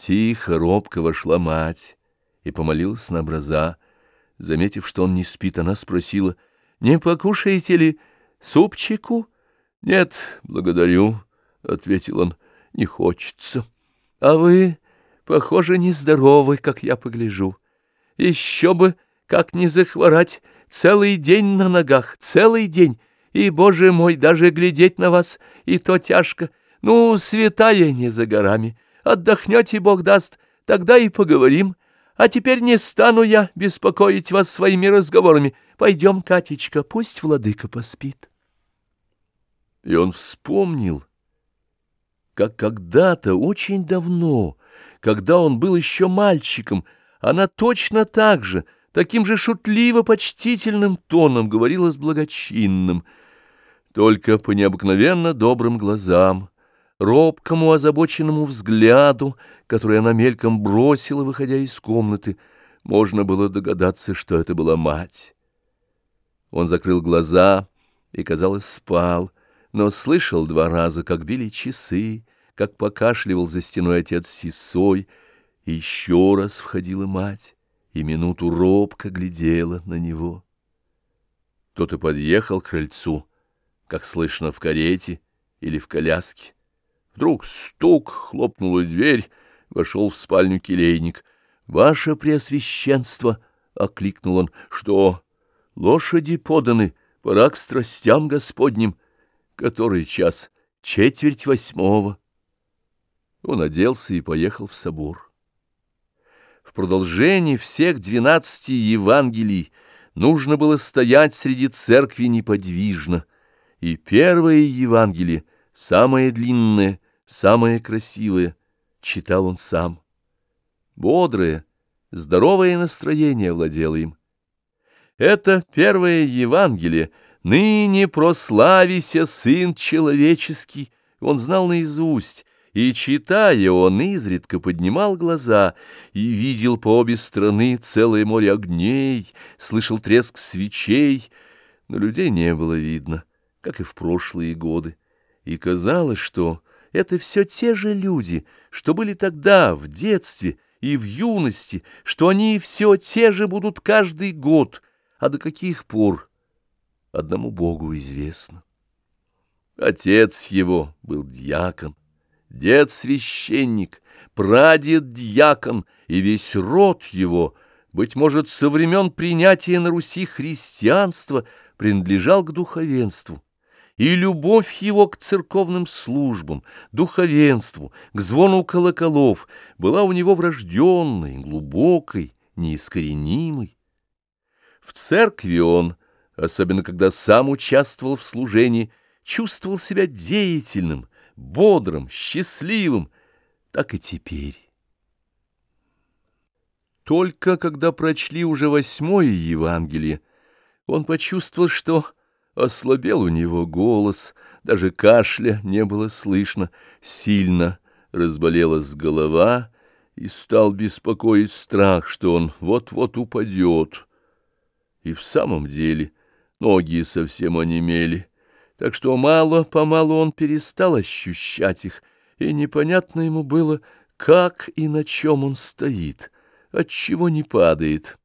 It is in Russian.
Тихо, робко вошла мать и помолилась на образа. Заметив, что он не спит, она спросила, «Не покушаете ли супчику?» «Нет, благодарю», — ответил он, — «не хочется». «А вы, похоже, нездоровы, как я погляжу. Еще бы, как не захворать, целый день на ногах, целый день, и, боже мой, даже глядеть на вас, и то тяжко. Ну, святая не за горами». Отдохнете, Бог даст, тогда и поговорим. А теперь не стану я беспокоить вас своими разговорами. Пойдем, Катечка, пусть владыка поспит. И он вспомнил, как когда-то, очень давно, когда он был еще мальчиком, она точно так же, таким же шутливо-почтительным тоном говорила с благочинным, только по необыкновенно добрым глазам, робкому озабоченному взгляду, который она мельком бросила, выходя из комнаты, можно было догадаться, что это была мать. Он закрыл глаза и, казалось, спал, но слышал два раза, как били часы, как покашливал за стеной отец Сисой, и еще раз входила мать, и минуту робко глядела на него. Кто-то подъехал к крыльцу, как слышно в карете или в коляске. Вдруг стук, хлопнула дверь, вошел в спальню келейник. «Ваше Преосвященство!» — окликнул он. «Что? Лошади поданы, пора к страстям Господним. Который час? Четверть восьмого». Он оделся и поехал в собор. В продолжении всех двенадцати Евангелий нужно было стоять среди церкви неподвижно, и первое Евангелие — самое длинное, самое красивое, читал он сам. Бодрое, здоровое настроение владело им. Это первое Евангелие, ныне прославися Сын Человеческий, он знал наизусть, и, читая, он изредка поднимал глаза и видел по обе стороны целое море огней, слышал треск свечей, но людей не было видно, как и в прошлые годы и казалось, что это все те же люди, что были тогда, в детстве и в юности, что они все те же будут каждый год, а до каких пор одному Богу известно. Отец его был дьякон, дед священник, прадед дьякон, и весь род его, быть может, со времен принятия на Руси христианства, принадлежал к духовенству и любовь его к церковным службам, духовенству, к звону колоколов была у него врожденной, глубокой, неискоренимой. В церкви он, особенно когда сам участвовал в служении, чувствовал себя деятельным, бодрым, счастливым, так и теперь. Только когда прочли уже восьмое Евангелие, он почувствовал, что Ослабел у него голос, даже кашля не было слышно, сильно разболелась голова, и стал беспокоить страх, что он вот-вот упадет. И в самом деле ноги совсем онемели, так что мало-помалу он перестал ощущать их, и непонятно ему было, как и на чем он стоит, отчего не падает.